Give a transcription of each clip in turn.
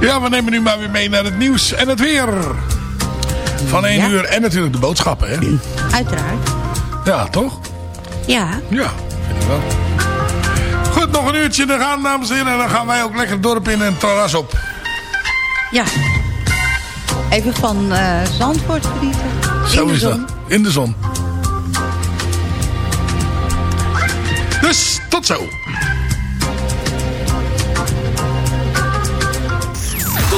Ja, we nemen nu maar weer mee naar het nieuws en het weer. Van 1 uur en natuurlijk de boodschappen, hè? Uiteraard. Ja, toch? Ja. Ja, vind ik wel. Goed, nog een uurtje te gaan, dames en heren. En dan gaan wij ook lekker het dorp in en het terras op. Ja. Even van uh, Zandvoort genieten. Zo is dat. In de zon. Dus, tot zo.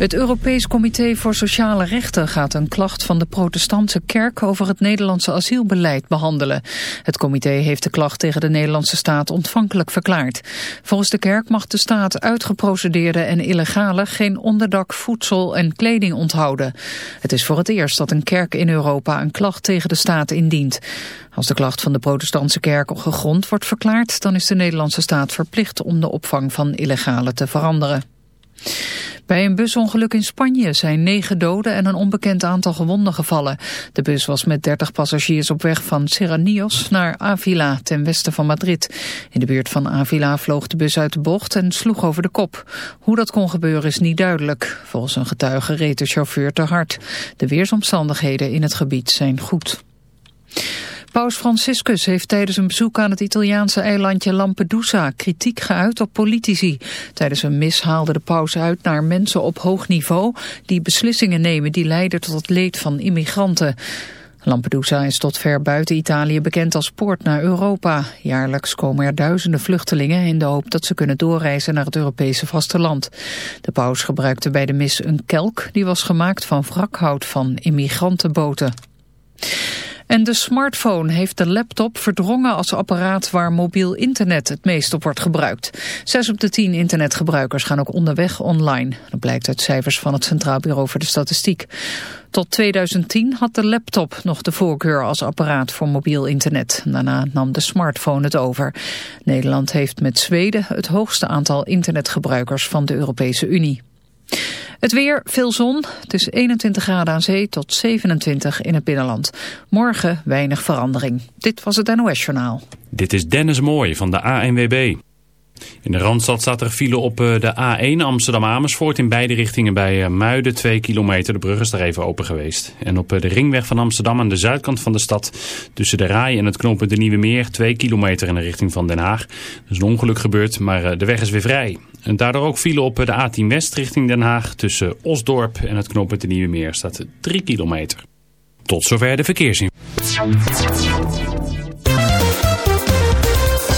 Het Europees Comité voor Sociale Rechten gaat een klacht van de protestantse kerk over het Nederlandse asielbeleid behandelen. Het comité heeft de klacht tegen de Nederlandse staat ontvankelijk verklaard. Volgens de kerk mag de staat uitgeprocedeerde en illegale geen onderdak, voedsel en kleding onthouden. Het is voor het eerst dat een kerk in Europa een klacht tegen de staat indient. Als de klacht van de protestantse kerk gegrond wordt verklaard, dan is de Nederlandse staat verplicht om de opvang van illegale te veranderen. Bij een busongeluk in Spanje zijn negen doden en een onbekend aantal gewonden gevallen. De bus was met 30 passagiers op weg van Serranios naar Avila, ten westen van Madrid. In de buurt van Avila vloog de bus uit de bocht en sloeg over de kop. Hoe dat kon gebeuren is niet duidelijk. Volgens een getuige reed de chauffeur te hard. De weersomstandigheden in het gebied zijn goed. Paus Franciscus heeft tijdens een bezoek aan het Italiaanse eilandje Lampedusa kritiek geuit op politici. Tijdens een mis haalde de paus uit naar mensen op hoog niveau die beslissingen nemen die leiden tot het leed van immigranten. Lampedusa is tot ver buiten Italië bekend als poort naar Europa. Jaarlijks komen er duizenden vluchtelingen in de hoop dat ze kunnen doorreizen naar het Europese vasteland. De paus gebruikte bij de mis een kelk die was gemaakt van wrakhout van immigrantenboten. En de smartphone heeft de laptop verdrongen als apparaat waar mobiel internet het meest op wordt gebruikt. Zes op de tien internetgebruikers gaan ook onderweg online. Dat blijkt uit cijfers van het Centraal Bureau voor de Statistiek. Tot 2010 had de laptop nog de voorkeur als apparaat voor mobiel internet. Daarna nam de smartphone het over. Nederland heeft met Zweden het hoogste aantal internetgebruikers van de Europese Unie. Het weer, veel zon. Het is 21 graden aan zee tot 27 in het binnenland. Morgen weinig verandering. Dit was het NOS Journaal. Dit is Dennis Mooij van de ANWB. In de Randstad staat er file op eh, de A1 Amsterdam-Amersfoort in beide richtingen bij eh, Muiden 2 kilometer. De brug is daar even open geweest. En op eh, de ringweg van Amsterdam aan de zuidkant van de stad tussen de Rai en het knooppunt de Nieuwe Meer 2 kilometer in de richting van Den Haag. Er is een ongeluk gebeurd, maar de weg is weer vrij. En daardoor ook file op de A10 West richting Den Haag tussen Osdorp en het knooppunt de Nieuwe Meer staat 3 kilometer. Tot zover de verkeersinformatie.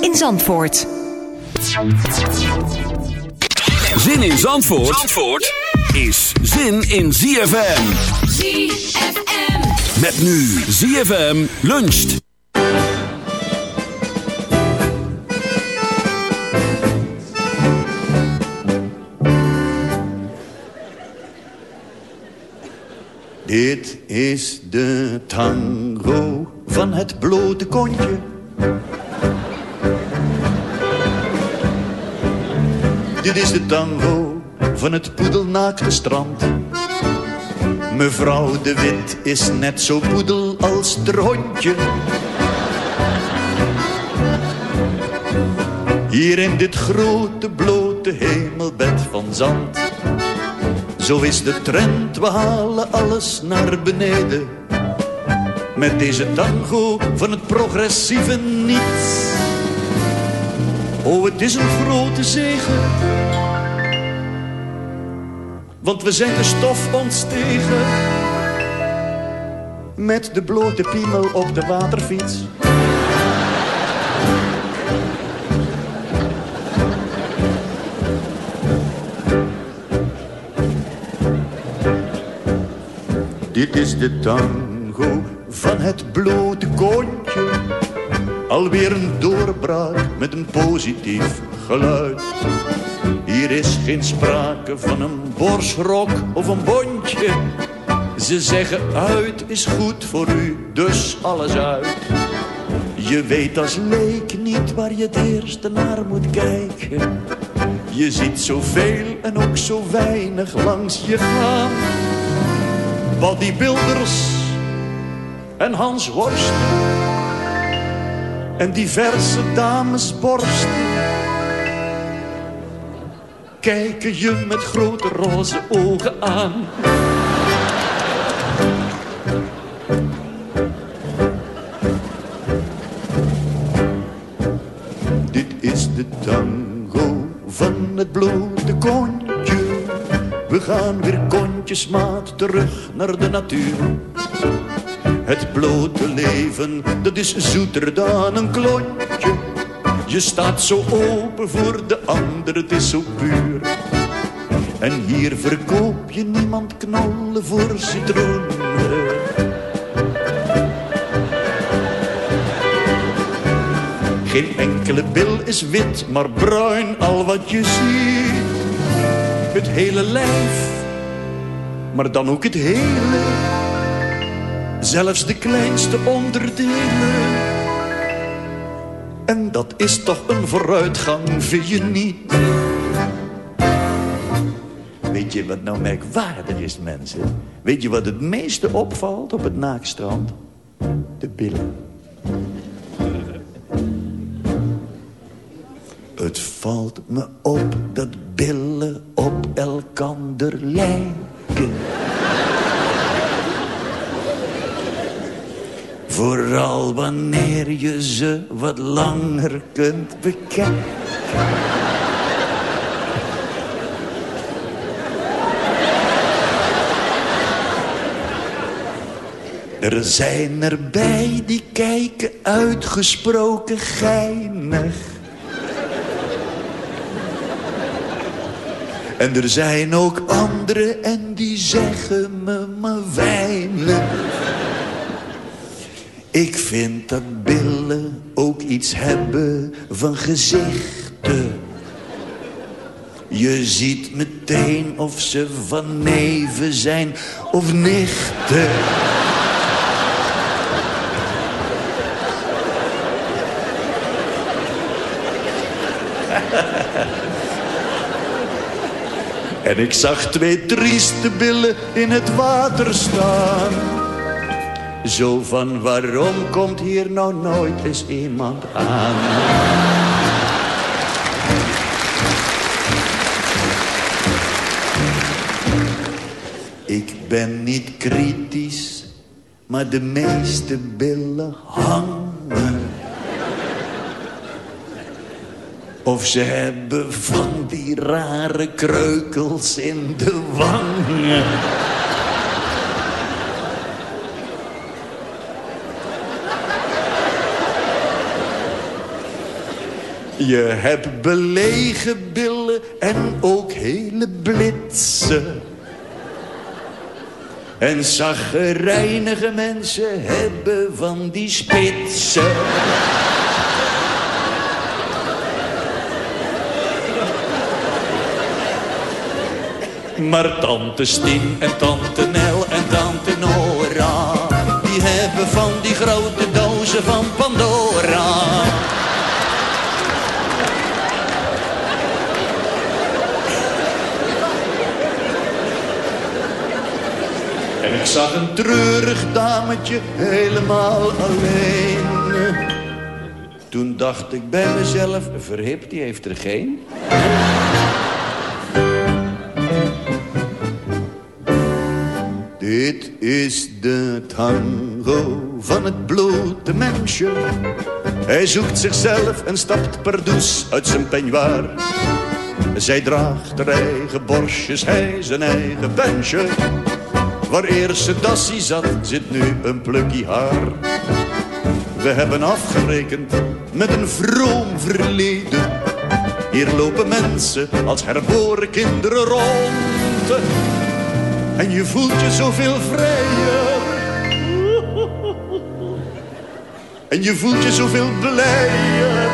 in Zandvoort. Zin in Zandvoort, Zandvoort is zin in ZFM. ZFM. Met nu ZFM luncht. Dit is de tango van het blote kontje. Dit is de tango van het poedelnaakte strand. Mevrouw de Wit is net zo poedel als het hondje. Hier in dit grote blote hemelbed van zand. Zo is de trend, we halen alles naar beneden. Met deze tango van het progressieve niets. Oh, het is een grote zegen. Want we zijn de stof ontstegen. Met de blote piemel op de waterfiets. Dit is de tango van het blote kontje. Alweer een doorbraak met een positief geluid. Hier is geen sprake van een borstrok of een bondje. Ze zeggen uit is goed voor u, dus alles uit. Je weet als leek niet waar je het eerste naar moet kijken. Je ziet zoveel en ook zo weinig langs je gaan. Bodybuilders en Hans Worst en diverse damesborsten kijken je met grote roze ogen aan. Dit is de tango van het blote kontje. We gaan weer kontjesmaat terug naar de natuur. Het blote leven, dat is zoeter dan een klontje. Je staat zo open voor de ander, het is zo puur. En hier verkoop je niemand knollen voor citroenen. Geen enkele bil is wit, maar bruin al wat je ziet. Het hele lijf, maar dan ook het hele. Zelfs de kleinste onderdelen. En dat is toch een vooruitgang, vind je niet? Weet je wat nou merkwaardig is, mensen? Weet je wat het meeste opvalt op het naakstrand? De billen. Het valt me op dat billen op elkander lijken. Vooral wanneer je ze wat langer kunt bekijken. Er zijn erbij die kijken uitgesproken geinig. En er zijn ook anderen en die zeggen me maar weinig. Ik vind dat billen ook iets hebben van gezichten. Je ziet meteen of ze van neven zijn of nichten. En ik zag twee trieste billen in het water staan. Zo van waarom komt hier nou nooit eens iemand aan? Ik ben niet kritisch, maar de meeste billen hangen. Of ze hebben van die rare kreukels in de wangen. Je hebt belegen billen en ook hele blitsen. En zaggerijnige mensen hebben van die spitsen. Maar tante Stien en tante Nel en tante Noor van die grote dozen van Pandora. En ik zag een treurig dametje helemaal alleen. Toen dacht ik bij mezelf, verhip, die heeft er geen. Dit is de tango van het blote mensje. Hij zoekt zichzelf en stapt pardoes uit zijn peignoir. Zij draagt haar eigen borstjes, hij zijn eigen pensje. Waar eerst ze dassie zat, zit nu een plukkie haar. We hebben afgerekend met een vroom verleden. Hier lopen mensen als herboren kinderen rond. En je voelt je zoveel vrijer. En je voelt je zoveel blijer.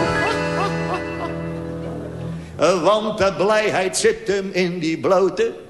Want de blijheid zit hem in die blote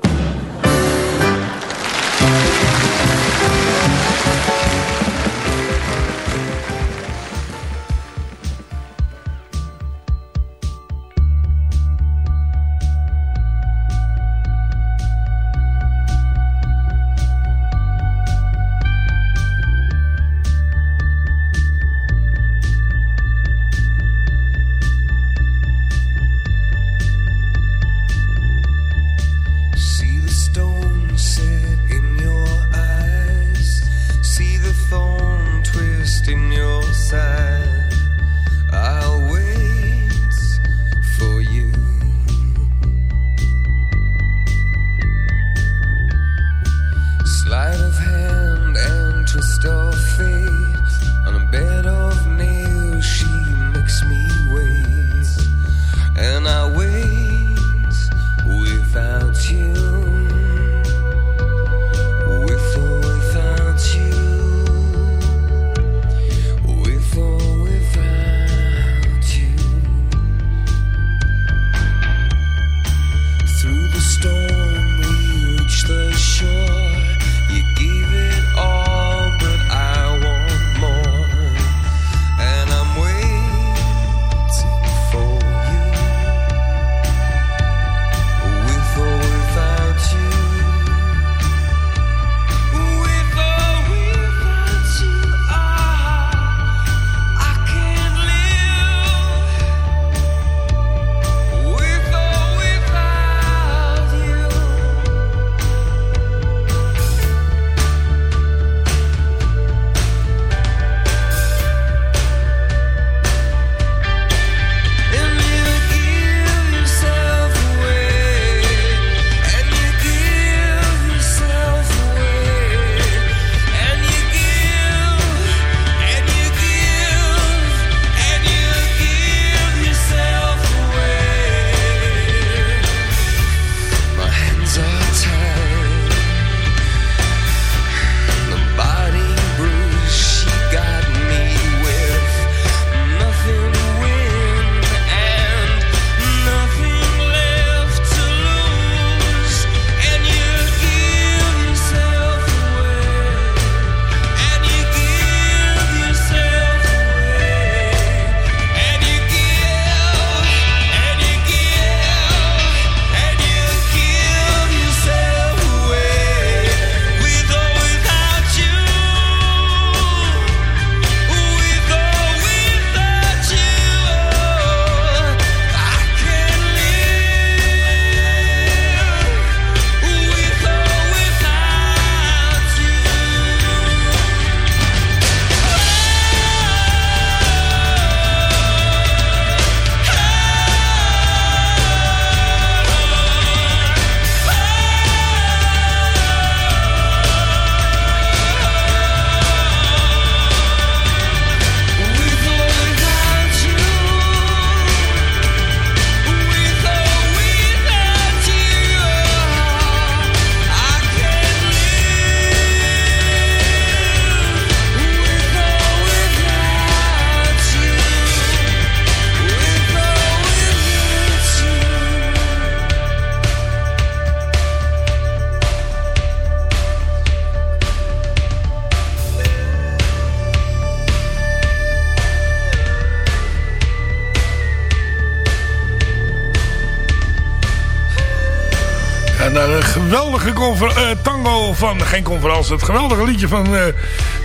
eh, tango van, geen conferentie, het geweldige liedje van eh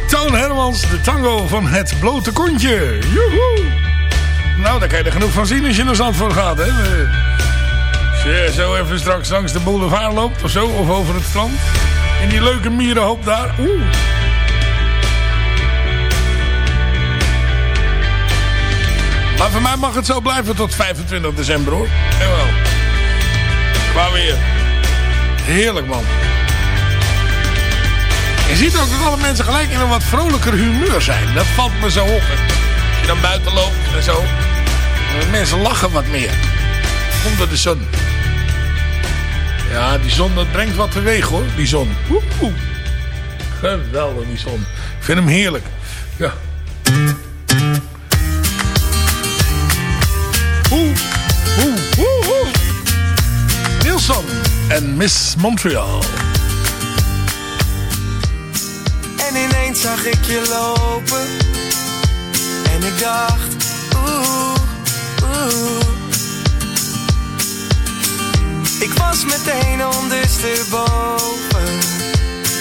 Toon Hermans. De tango van het blote kontje. Joehoe! Nou, daar kan je er genoeg van zien als je naar Zandvoort gaat, hè. Als je zo even straks langs de boulevard loopt of zo, of over het strand. In die leuke mierenhoop daar. Oeh. Maar voor mij mag het zo blijven tot 25 december hoor. Jawel. Qua weer. Heerlijk man. Je ziet ook dat alle mensen gelijk in een wat vrolijker humeur zijn. Dat valt me zo op. Als je dan buiten loopt en zo. Mensen lachen wat meer. Door de zon. Ja, die zon dat brengt wat teweeg hoor. Die zon. Woe. Geweldig die zon. Ik vind hem heerlijk. Ja. En Miss Montreal. En ineens zag ik je lopen. En ik dacht Oeh, oeh. Ik was meteen ondersteboven.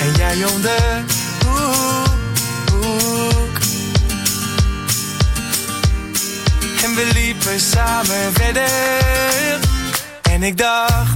En jij om de hoek, hoek En we liepen samen verder. En ik dacht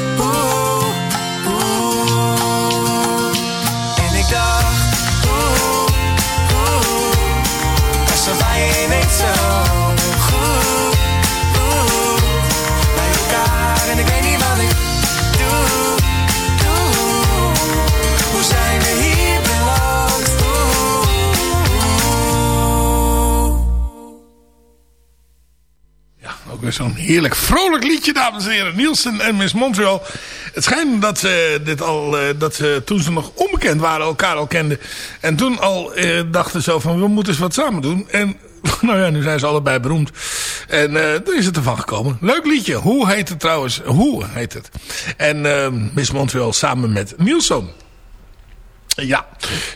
Zo'n heerlijk vrolijk liedje, dames en heren. Nielsen en Miss Montreal. Het schijnt dat ze dit al, eh, dat ze toen ze nog onbekend waren, elkaar al kenden. En toen al eh, dachten zo van, we moeten eens wat samen doen. En nou ja, nu zijn ze allebei beroemd. En eh er is het ervan gekomen. Leuk liedje. Hoe heet het trouwens? Hoe heet het? En eh, Miss Montreal samen met Nielsen. Ja,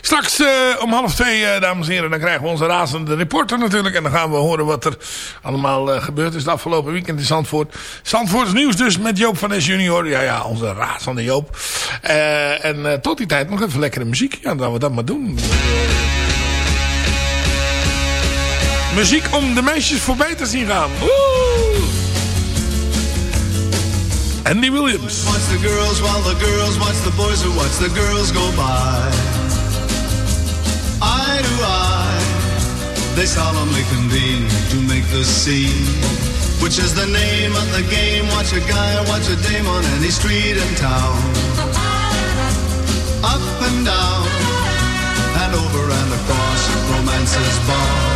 straks eh, om half twee, eh, dames en heren, dan krijgen we onze razende reporter natuurlijk. En dan gaan we horen wat er allemaal eh, gebeurd is het afgelopen weekend in Zandvoort. Zandvoorts nieuws dus met Joop van Es junior. Ja, ja, onze razende Joop. En tot die tijd nog even lekkere muziek. Ja, dan we dat maar doen. Muziek om de meisjes voorbij te zien gaan. Woe! Andy Williams. Watch the girls while the girls watch the boys who watch the girls go by. They solemnly convene to make the scene. Which is the name of the game. Watch a guy, watch a dame on any street in town. Up and down, and over and across, romance's boss.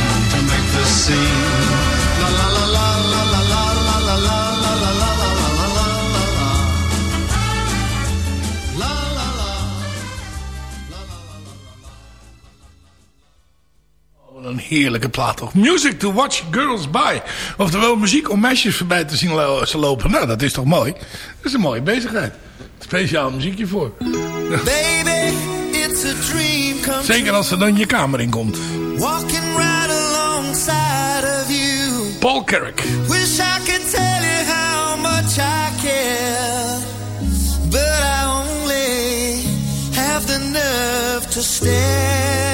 to scene. La la la la la la la la la la la la la la la la la la. La la la. Een heerlijke plaat toch. Music to watch girls by. Oftewel muziek om meisjes voorbij te zien ze lopen. Nou, dat is toch mooi. Dat is een mooie bezigheid. Speciaal muziekje voor. Baby, it's a dream come Zeker als ze dan je kamer in komt. Walking alongside of you. Paul Carrick. Wish I could tell you how much I care. But I only have the nerve to stare.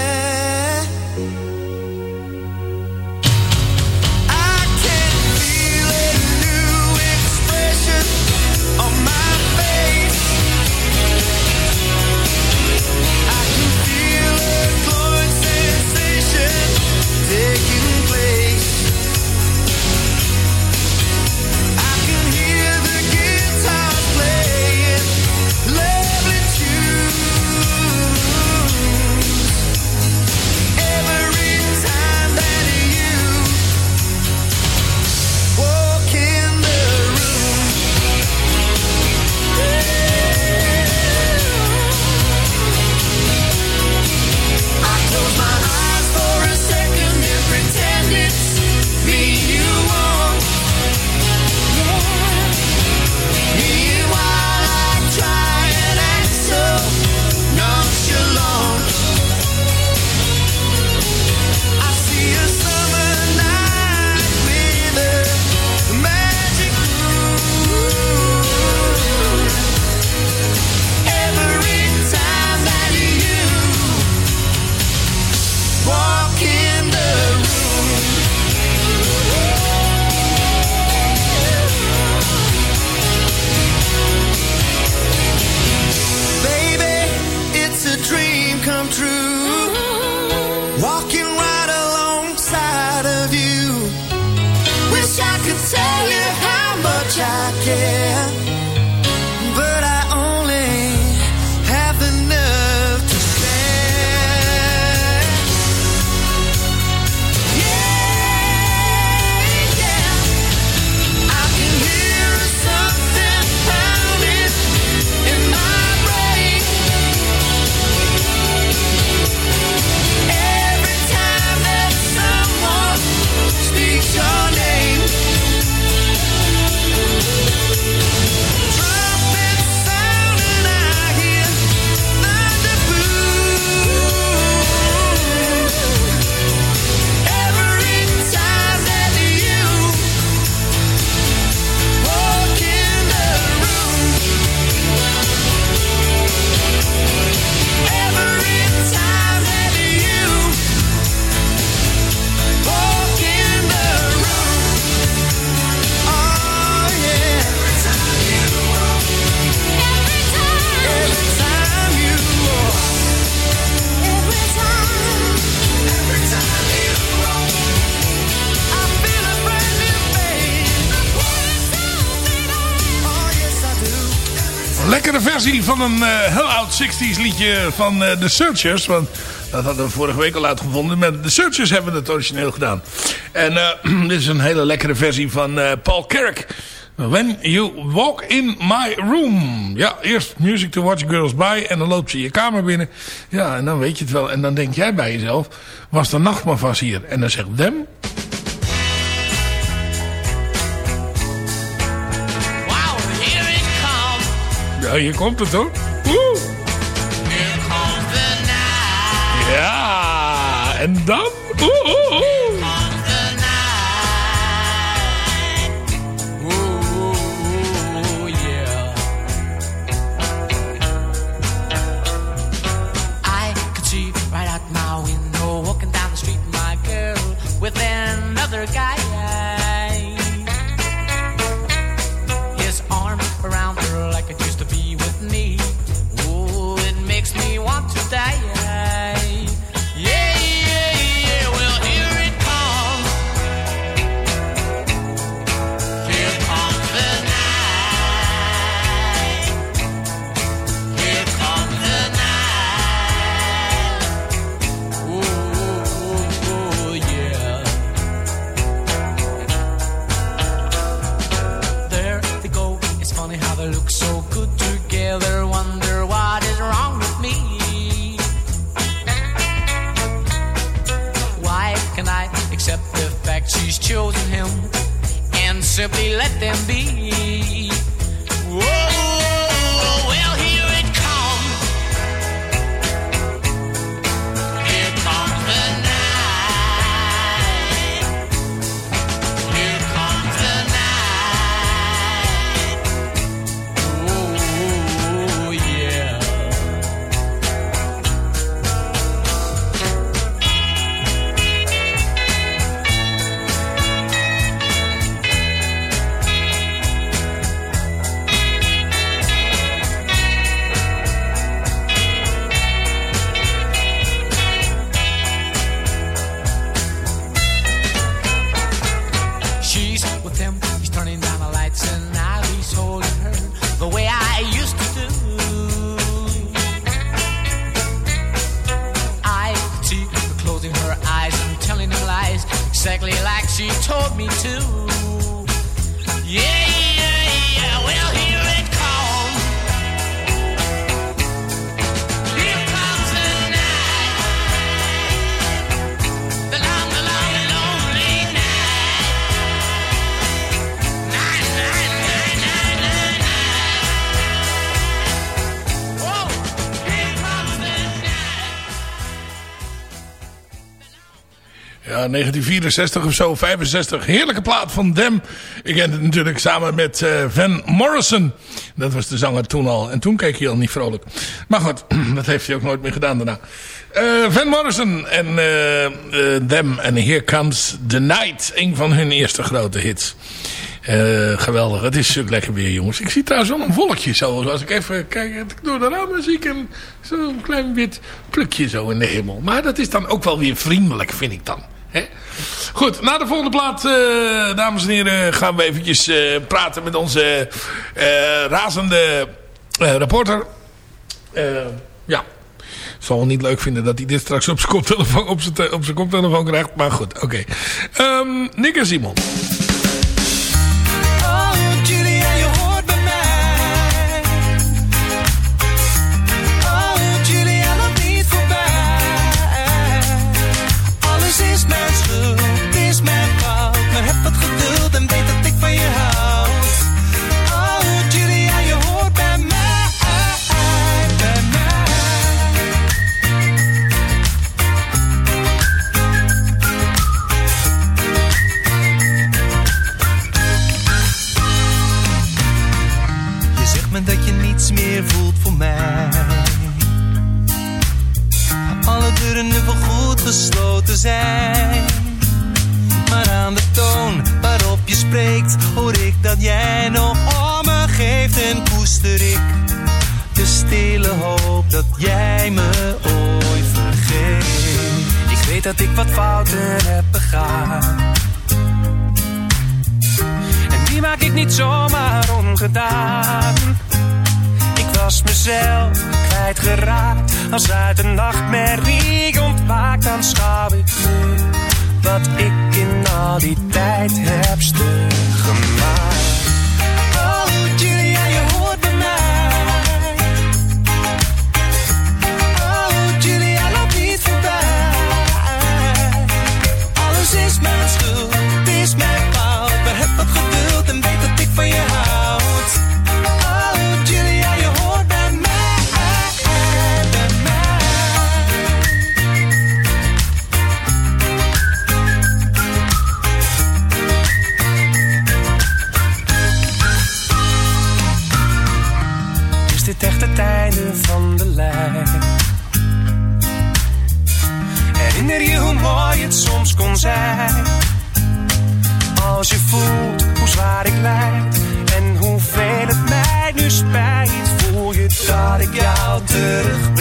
Een eh, heel oud 60s liedje van eh, The Searchers. Want dat hadden we vorige week al uitgevonden. Met The Searchers hebben we het origineel gedaan. En eh, dit is een hele lekkere versie van Paul Carrick. When you walk in my room. Ja, eerst music to watch girls by. En dan loopt ze je kamer binnen. Ja, en dan weet je het wel. En dan denk jij bij jezelf. Was de nacht maar hier. En dan zegt Dem. Ja, hier komt het hoor. Woe. Ja, en dan... Oeh, oeh, oeh. Exactly like she told me to. Yeah, Ja, 1964 of zo, 65. Heerlijke plaat van Dem. Ik ken het natuurlijk samen met eh, Van Morrison. Dat was de zanger toen al. En toen keek hij al niet vrolijk. Maar goed, dat heeft hij ook nooit meer gedaan daarna. Eh, Van Morrison en eh, Dem. En Here Comes the Night. Een van hun eerste grote hits. Geweldig. Het is natuurlijk lekker weer, jongens. Ik zie trouwens wel een wolkje zo. Als ik even kijk door de ramen zie ik een, zo'n klein wit plukje zo in de hemel. Maar dat is dan ook wel weer vriendelijk, vind ik dan. Goed, na de volgende plaat, eh, dames en heren, gaan we eventjes eh, praten met onze eh, razende reporter. Ja, zal wel niet leuk vinden dat hij dit straks op zijn koptelefoon, op zijn, op zijn koptelefoon krijgt. Maar goed, oké. Ehm, Nick en Simon. Niets meer voelt voor mij. Alle deuren nu voorgoed gesloten zijn. Maar aan de toon waarop je spreekt, hoor ik dat jij nog om me geeft en koester ik de stille hoop dat jij me ooit vergeet. Ik weet dat ik wat fouten heb begaan. En die maak ik niet zomaar ongedaan. Was mezelf kwijtgeraakt. Als uit een nachtmerrie ontwaakt, dan schouw ik nu wat ik in al die tijd heb stuk gemaakt. Als je voelt hoe zwaar ik lijd en hoeveel het mij nu spijt, voel je dat ik jou terug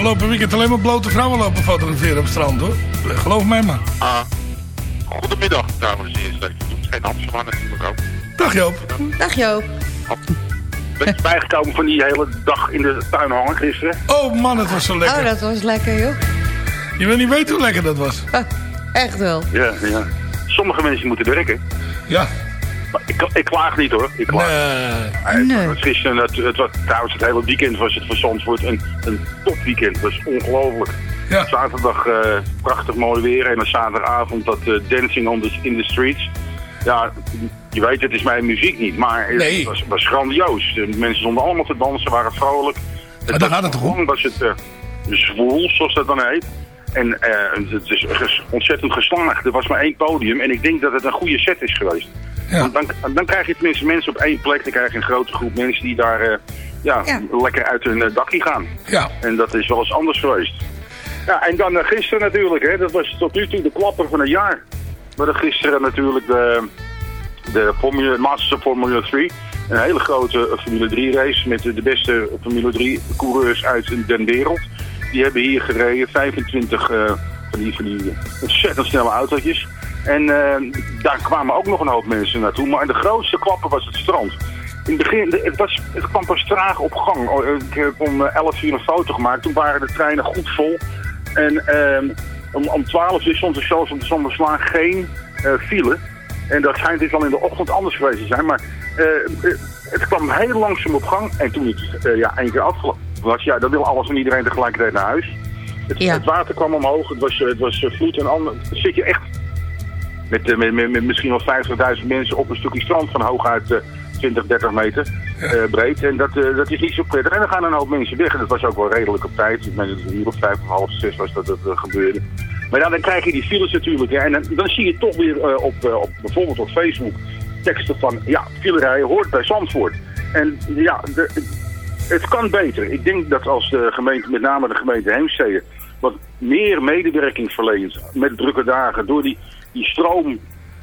afgelopen, weekend alleen maar blote vrouwen lopen fotograferen op het strand hoor. Geloof mij maar. Ah, goedemiddag even. Het is geen Amsterdam natuurlijk ook. Dag Joop. Dag Joop. Ben je bijgekomen van die hele dag in de tuin hangen gisteren? Oh man, het was zo lekker. Oh, dat was lekker joh. Je wil niet weten hoe lekker dat was. Ah, echt wel. Ja, ja. Sommige mensen moeten werken. Ja. Ik, ik klaag niet hoor. Ik klaag. Nee. Nee. Het, was gisteren, het, het was, trouwens, het hele weekend was het voor Zandvoort een, een topweekend. Het was ongelooflijk. Ja. Zaterdag eh, prachtig mooi weer en dan zaterdagavond dat eh, Dancing on the, in the Streets. Ja, je weet, het is mijn muziek niet, maar het Nee. was, was grandioos. De mensen stonden allemaal te dansen, waren vrolijk. Maar daar gaat het toch om? Was het eh, zwoel, zoals dat dan heet. En eh, het is ges- ontzettend geslaagd. Er was maar één podium en ik denk dat het een goede set is geweest. Ja. Want Dan, dan krijg je tenminste mensen op één plek. Dan krijg je een grote groep mensen die daar eh, ja, Ja. lekker uit hun eh, dakkie gaan. Ja. En dat is wel eens anders geweest. Ja, en dan gisteren natuurlijk, hè, dat was tot nu toe de klapper van het jaar. We hadden gisteren natuurlijk de, de Formule, Masters of Formula 3. Een hele grote Formule 3 race met de, de beste Formule 3 coureurs uit de wereld. Die hebben hier gereden, 25 eh, van, die, van die ontzettend snelle autootjes. En eh, daar kwamen ook nog een hoop mensen naartoe. Maar de grootste klapper was het strand. In het begin, de- het, was, het kwam pas traag op gang. Oh, Ik heb om eh, 11 uur een foto gemaakt. Toen waren de treinen goed vol. En ehm, om, om 12 uur stond er zelfs op de Zonderslaan geen file. En dat schijnt dus al in de ochtend anders geweest te zijn. Maar het kwam heel langzaam op gang. En toen het ja, één keer afgelopen was, ja, dan wil alles en iedereen tegelijkertijd naar huis. Het, Ja. het water kwam omhoog, het was, het was eh, vloed en ander. Dan zit je echt met, eh, met, met, met misschien wel 50.000 mensen op een stukje strand van hooguit eh 20, 30 meter eh, breed. En dat, eh, dat is niet zo prettig. En dan gaan een hoop mensen weg. En dat was ook wel redelijk op tijd. Ik meen dat het hier op vijf of half zes was dat het eh, gebeurde. Maar ja, dan krijg je die files natuurlijk. Hè. En dan, dan zie je toch weer op, op bijvoorbeeld op Facebook teksten van... Ja, filerijden hoort bij Zandvoort. En ja, de, het kan beter. Ik denk dat als de gemeente, met name de gemeente Heemstede, wat meer medewerking verleent met drukke dagen, door die, die stroom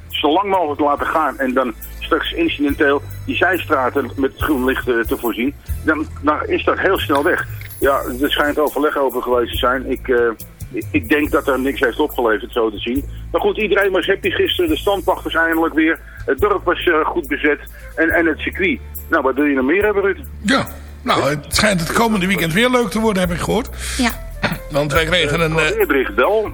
zo lang mogelijk te laten gaan en dan straks incidenteel die zijstraten met groen licht eh, te voorzien, dan, dan is dat heel snel weg. Ja, er schijnt overleg over geweest te zijn. Ik, eh, ik, denk dat er niks heeft opgeleverd, zo te zien. Maar goed, iedereen was happy gisteren. De standpachters eindelijk weer. Het dorp was eh, goed bezet. En, en het circuit. Nou, wat wil je nog meer hebben, Ruud? Ja, nou, het schijnt het komende weekend weer leuk te worden, heb ik gehoord. Ja. Want wij kregen een... eh, Weerbericht wel.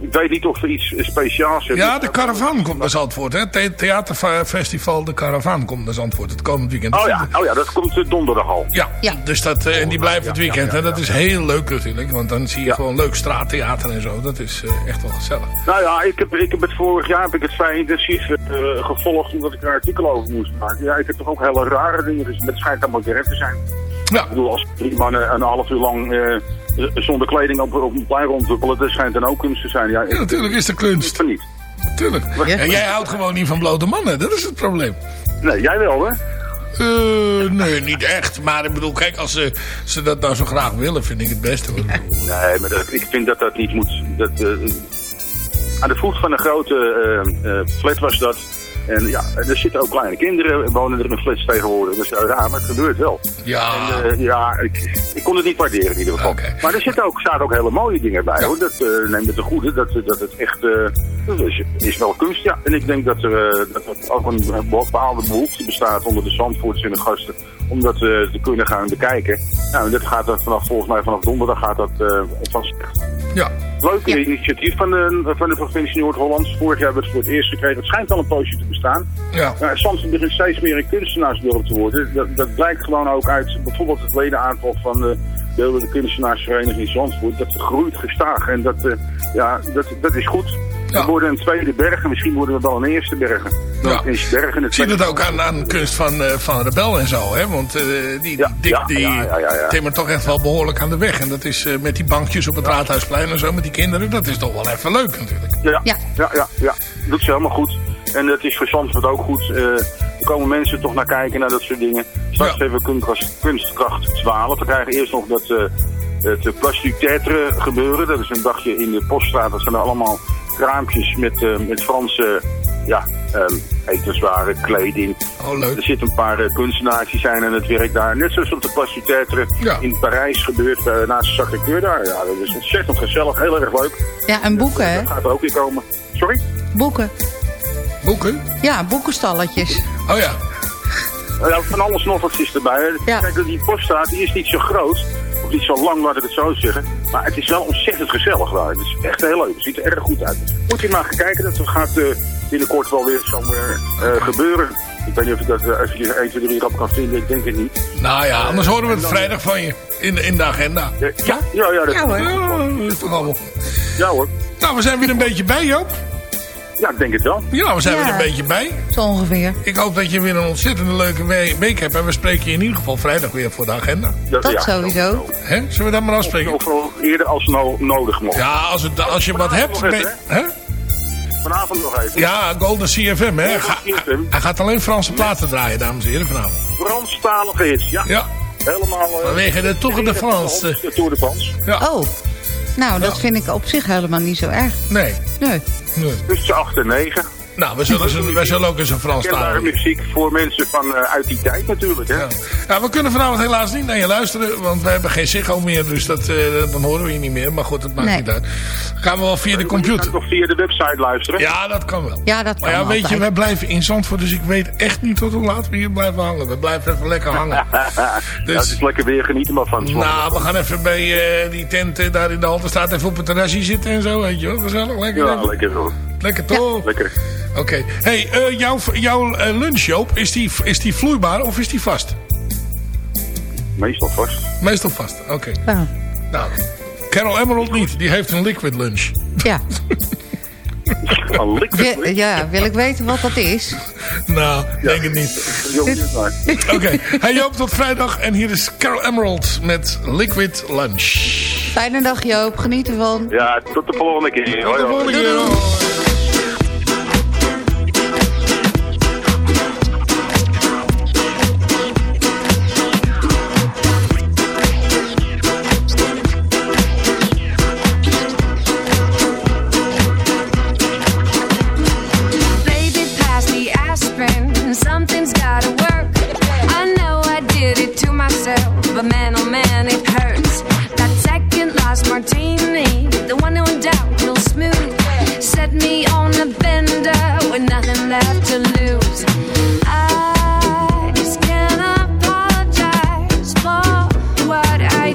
Ik weet niet of er iets speciaals hebben. ja, de Caravan komt naar Zandvoort. Hè? The theaterfestival De Caravan komt naar Zandvoort het komend weekend. Oh ja, oh ja dat komt eh, donderdag al. Ja, dus dat, eh, en die blijft het weekend. En dat is heel leuk natuurlijk. Want dan zie je gewoon leuk straattheater en zo. Dat is eh, echt wel gezellig. Nou ja, ik heb, ik heb het vorig jaar heb ik het vrij intensief eh, gevolgd omdat ik er een artikel over moest maken. Ja, ik heb toch ook hele rare dingen. Dus het schijnt allemaal direct te zijn. Ja. Ik bedoel, als drie mannen een half uur lang eh, zonder kleding op, op een plein rondduppelen, dat schijnt dan ook kunst te zijn. Ja, Ja, natuurlijk is de kunst. Van niet. Tuurlijk. En jij houdt gewoon niet van blote mannen. Dat is het probleem. Nee, jij wel hè? Eh, nee, niet echt. Maar ik bedoel, kijk, als ze, ze dat nou zo graag willen, vind ik het beste. Hoor. Nee, maar dat, ik vind dat dat niet moet. Dat, eh, aan de voet van een grote eh, eh, flat was dat. En ja, er zitten ook kleine kinderen, wonen er in flats tegenwoordig. Dus ja, raar, maar het gebeurt wel. Ja. En, eh, ja, ik, ik kon het niet waarderen in ieder geval. Maar er zitten ook, staan ook hele mooie dingen bij hoor. Dat uh, neem het te goede. Dat, dat het echt eh, dat is, is wel kunst, ja. En ik denk dat er, eh, dat er ook een bepaalde behoefte bestaat onder de Zandvoorters en de gasten. Om dat eh, te kunnen gaan bekijken. Nou, en dat gaat dat vanaf, volgens mij vanaf donderdag gaat dat eh van. Ja. Leuk initiatief van de, van de provincie Noord-Holland. Vorig jaar hebben we het voor het eerst gekregen. Het schijnt al een poosje te bestaan. Ja. Maar Zandvoort begint steeds meer een kunstenaarsdorp te worden. Dat, dat blijkt gewoon ook uit bijvoorbeeld het ledenaantal van de beeldende kunstenaarsvereniging Zandvoort. Dat groeit gestaag en dat, eh, ja, dat, dat is goed. We worden een tweede berg en misschien worden we wel een eerste bergen. Ja. Een berg en een Ik zie het ook aan, aan kunst van, eh, van Rebel en zo. Hè? Want eh, die, die, ja, die ja, ja, ja, ja. timmert toch echt wel behoorlijk aan de weg. En dat is met die bankjes op het Raadhuisplein en zo, met die kinderen. Dat is toch wel even leuk natuurlijk. Ja, ja, ja, ja, ja. doet ze helemaal goed. En dat is voor Zandvoort ook goed. Eh, er komen mensen toch naar kijken, naar dat soort dingen. Straks hebben we kunstkracht, kunstkracht 12. We krijgen eerst nog dat, eh het plastic theatre gebeuren. Dat is een dagje in de poststraat. Dat zijn er allemaal kraampjes met, eh, met Franse ja, ehm, etenswaren, kleding. Oh, leuk. Er zitten een paar eh, kunstenaars die zijn aan het werk daar. Net zoals op de plastic theatre in Parijs gebeurt, eh, naast de Sacré-Cœur daar. Ja, dat is ontzettend gezellig, heel erg leuk. Ja, en boeken, hè? Dat gaat er ook weer komen. Sorry? Boeken. Boeken? Ja, boekenstalletjes. Oh ja. Ja, van alles nog wat is erbij. Kijk, die poststraat die is niet zo groot. Niet zo lang, laat ik het zo zeggen. Maar het is wel ontzettend gezellig daar. Het is echt heel leuk. Het ziet er erg goed uit. Moet je maar gaan kijken. Dat gaat eh, binnenkort wel weer zo eh, gebeuren. Ik weet niet of ik dat uh, even 1, 2, 3 op kan vinden. Ik denk het niet. Nou ja, anders horen we het vrijdag van je. In, in de agenda. Ja, ja, ja, ja, dat, Ja, hoor. Ja, dat is toch allemaal. Ja hoor. Nou, we zijn weer een beetje bij, Joop. Ja, ik denk het wel. Ja, we zijn Ja. weer een beetje bij. Zo ongeveer. Ik hoop dat je weer een ontzettende leuke we- week hebt. En we spreken je in ieder geval vrijdag weer voor de agenda. Dat sowieso. Hè? Zullen we dat maar afspreken? Of wel eerder als no nodig mocht. Ja, als, het, als je wat hebt... hè? Vanavond nog even. Ja, Golden CFM, hè? Hij, ga- hij gaat alleen Franse platen draaien, dames en heren, vanavond. Franstalige hits, ja. Ja. Helemaal... eh, Vanwege de Tour de France. De Tour de France. Ja. Oh. Nou, dat vind ik op zich helemaal niet zo erg. Nee. Nee. nee. Tussen 8 en 9. Nou, we zullen, wij zullen ook eens een Frans Kenbare taal. muziek voor mensen van eh, uit die tijd natuurlijk. Hè? Ja. ja, we kunnen vanavond helaas niet naar je luisteren, want we hebben geen Ziggo meer, dus dat, eh, dan horen we je niet meer. Maar goed, dat maakt Nee. niet uit. Gaan we wel via de computer. Nog via de website luisteren. Ja, dat kan wel. Ja, dat Maar kan ja, weet je, wij blijven in Zandvoort, dus ik weet echt niet tot hoe laat we hier blijven hangen. We blijven even lekker hangen. Ja, het is lekker weer, genieten maar van. Nou, we gaan even bij eh, die tent daar in de Halterstraat even op het terrasje zitten en zo, weet je wel. Gezellig, lekker. ja, lekker hoor. Lekker toch? Lekker. Oké. Hey, eh, jouw, jouw eh, lunch, Joop, is die, is die vloeibaar of is die vast? Meestal vast. Meestal vast, oké. Nou, Nou, Carol Emerald niet, die heeft een liquid lunch. ja. Een liquid Wil- ja, wil ik weten wat dat is? Nou, denk het niet. Oké, hey Joop, tot vrijdag. En hier is Carol Emerald met Liquid Lunch. Fijne dag Joop, geniet ervan. Ja, tot de volgende keer. Hoi, Tot de hoi.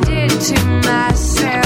Did to myself.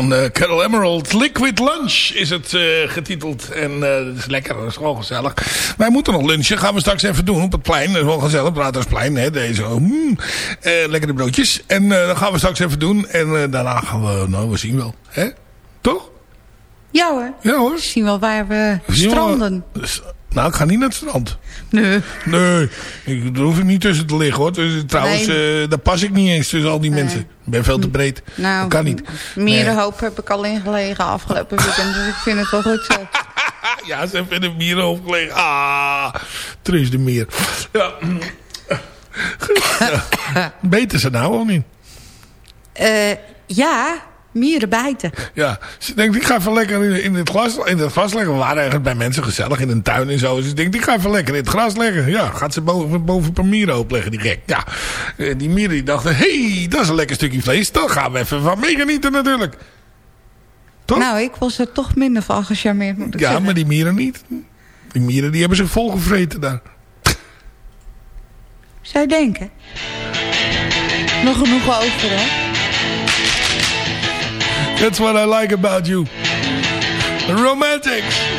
Van eh, Carol Emerald. Liquid Lunch is het eh, getiteld. En eh dat is lekker, dat is gewoon gezellig. Wij moeten nog lunchen. Gaan we straks even doen op het plein. Dat is wel gezellig. Raadhuisplein, hè. Deze, mm, lekkere broodjes. En dat gaan we straks even doen. En daarna gaan we, nou, we zien wel. Hè? Toch? Ja hoor. Ja hoor. Zien wel waar we We wel- stranden. Dus, nou, ik ga niet naar het strand. Nee. Nee, ik, daar hoef ik niet tussen te liggen hoor. Dus, trouwens, Nee. eh, daar pas ik niet eens tussen al die mensen. Ik ben veel te breed. Nou, dat kan niet. Mierenhoop heb ik al ingelegen afgelopen weekend. Dus ik vind het wel goed zo. Ja, ze hebben in een mierenhoofd gelegen. Ah, Truus de Mier. Ja. ja. Beter ze nou of niet? Eh, ja, mieren bijten. Ja, ze denkt, ik ga even lekker in, in het gras, in het gras leggen. We waren eigenlijk bij mensen gezellig in een tuin en zo. Dus ze denkt, ik ga even lekker in het gras leggen. Ja, gaat ze boven, boven een mieren opleggen, die gek. Ja, eh, die mieren die dachten, hé, hey, dat is een lekker stukje vlees. Dan gaan we even van meegenieten natuurlijk. Toch? Nou, ik was er toch minder van gecharmeerd, moet ik Ja, zeggen. maar die mieren niet. Die mieren die hebben zich volgevreten daar. Zou je denken? Nog genoeg over, hè? That's what I like about you. The romantics.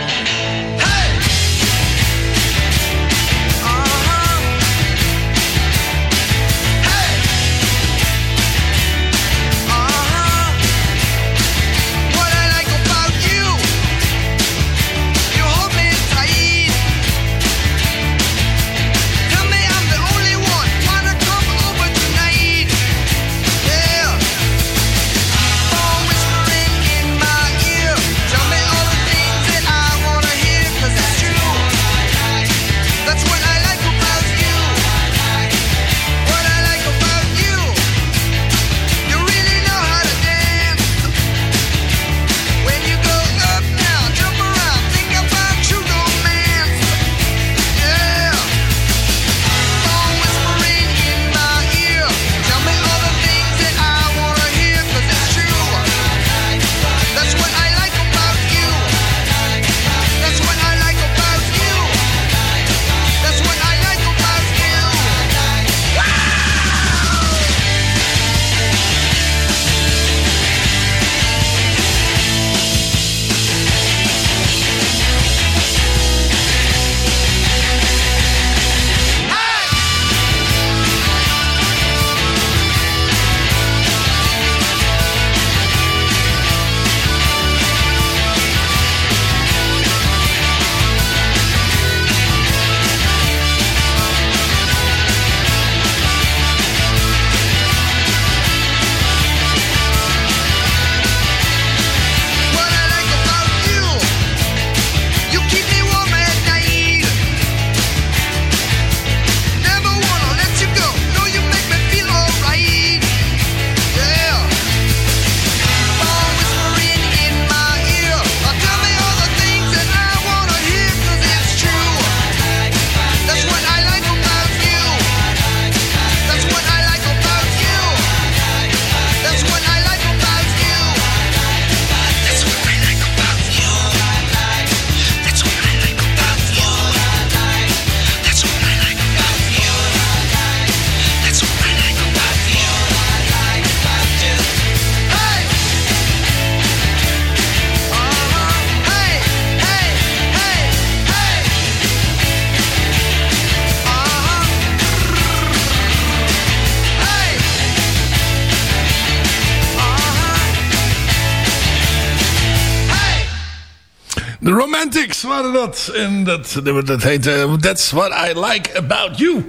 Dat. En dat, dat heet eh, That's What I Like About You.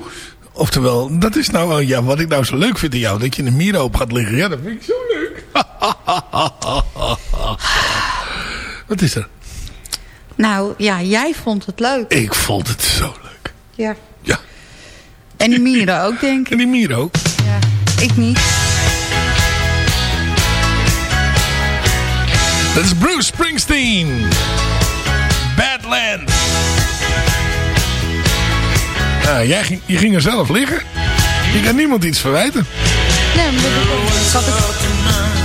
Oftewel, dat is nou ja, wat ik nou zo leuk vind in jou. Dat je in een mierenhoop gaat liggen. Ja, dat vind ik zo leuk. wat is er? Nou, ja, jij vond het leuk. Ik vond het zo leuk. Ja. Ja. En die mieren ook, denk ik. En die mieren ook. Ja. Ik niet. Dat is Bruce Springsteen. Nou, jij ging, je ging er zelf liggen. Je kan niemand iets verwijten. Nee, maar dat ik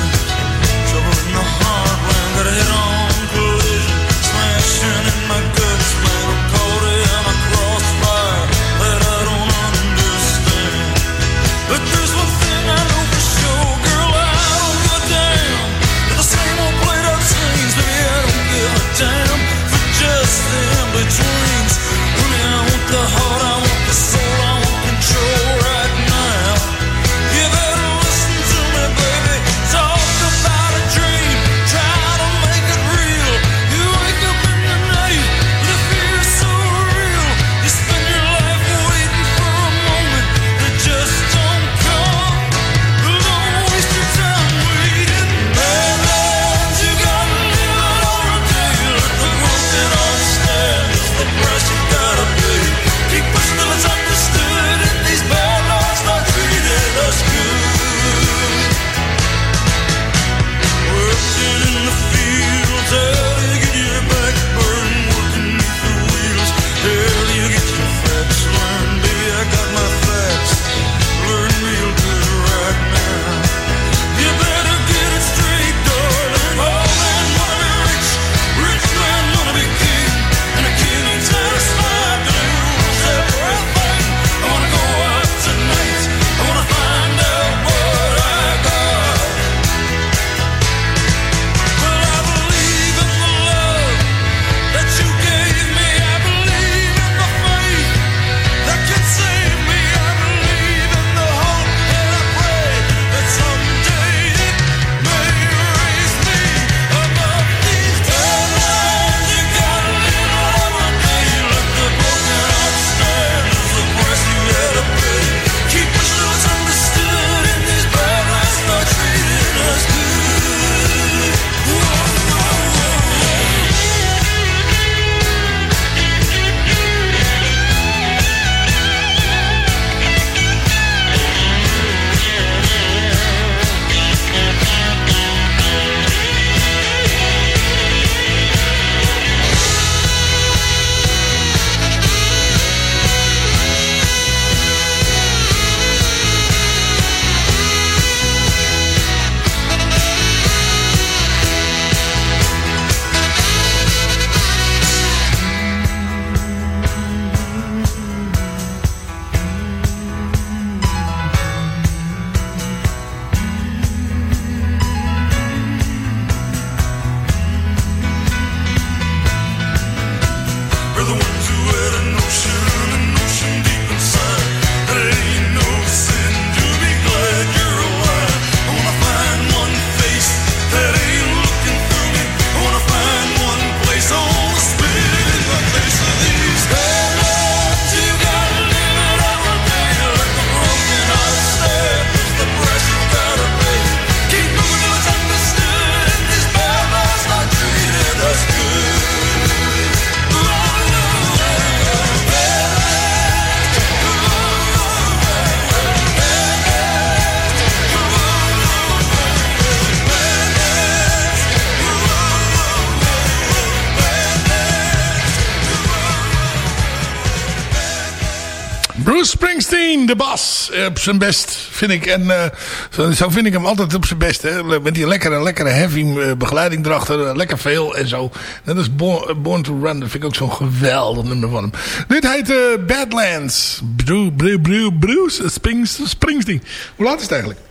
de bas, eh, op zijn best, vind ik. En eh, zo, vind ik hem altijd op zijn best. Hè. Met die lekkere, lekkere heavy eh, begeleiding erachter. Lekker veel en zo. Dat is Born, to Run. Dat vind ik ook zo'n geweldig nummer van hem. Dit heet eh, Badlands. Bru, Bru, Bru, Bruce Springs- Springsteen. Hoe laat is het eigenlijk?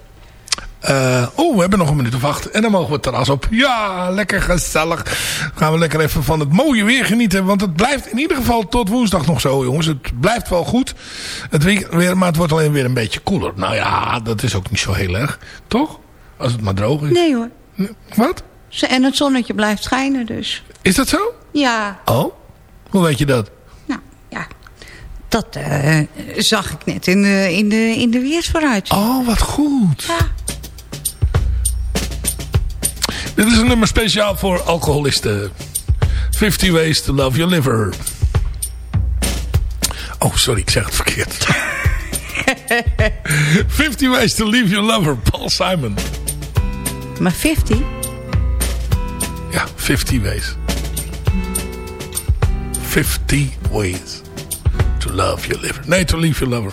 Eh, oh, we hebben nog een minuut of acht. En dan mogen we het terras op. Ja, lekker gezellig. Gaan we lekker even van het mooie weer genieten. Want het blijft in ieder geval tot woensdag nog zo, jongens. Het blijft wel goed. Het weer, maar het wordt alleen weer een beetje koeler. Nou ja, dat is ook niet zo heel erg. Toch? Als het maar droog is. Nee hoor. Wat? En het zonnetje blijft schijnen dus. Is dat zo? Ja, Oh? Hoe weet je dat? dat eh, zag ik net in de, in de, in de weersvooruitzicht. Oh, wat goed. Ja. Dit is een nummer speciaal voor alcoholisten. 50 Ways to Love Your Liver. Oh, sorry, ik zeg het verkeerd. 50 Ways to Leave Your Lover, Paul Simon. Maar 50? Ja, 50 Ways. 50 Ways to Love Your Liver. Nee, to Leave Your Lover.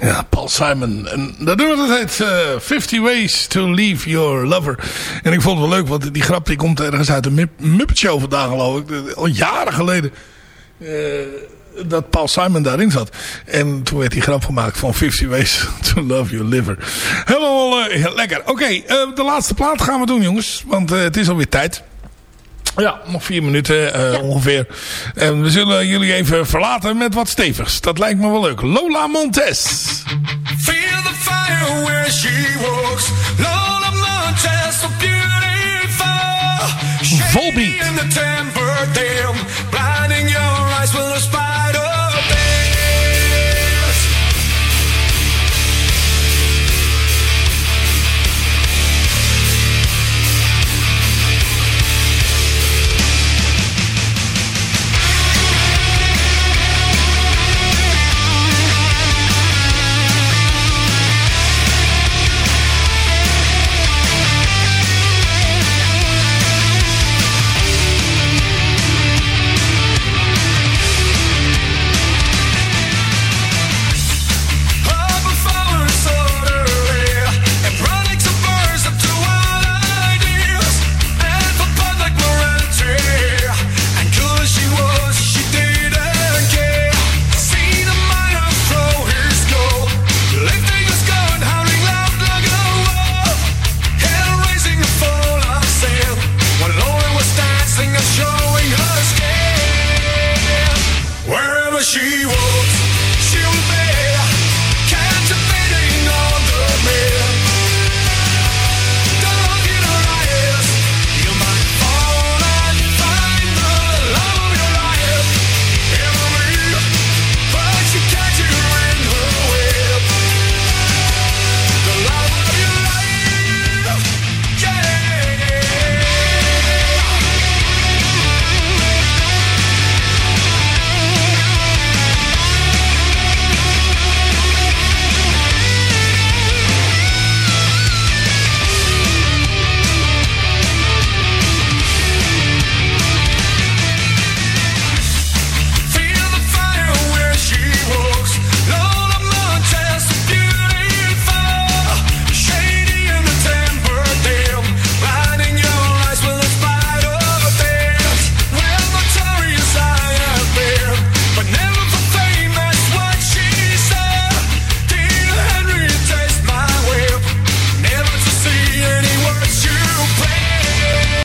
Ja, Paul Simon. En dat we dat heet eh, 50 Ways to Leave Your Lover. En ik vond het wel leuk, want die grap die komt ergens uit de Mupp- Muppet Show vandaag geloof ik. Al jaren geleden. eh, dat Paul Simon daarin zat. En toen werd die grap gemaakt van 50 Ways to Love Your Liver. Helemaal eh, heel lekker. Oké, eh, de laatste plaat gaan we doen jongens. Want eh, het is alweer tijd. Ja, nog vier minuten eh, ongeveer. En we zullen jullie even verlaten met wat stevigs. Dat lijkt me wel leuk. Lola Montes. Feel the fire where she walks. Lola Montez, so beautiful. Volbeat.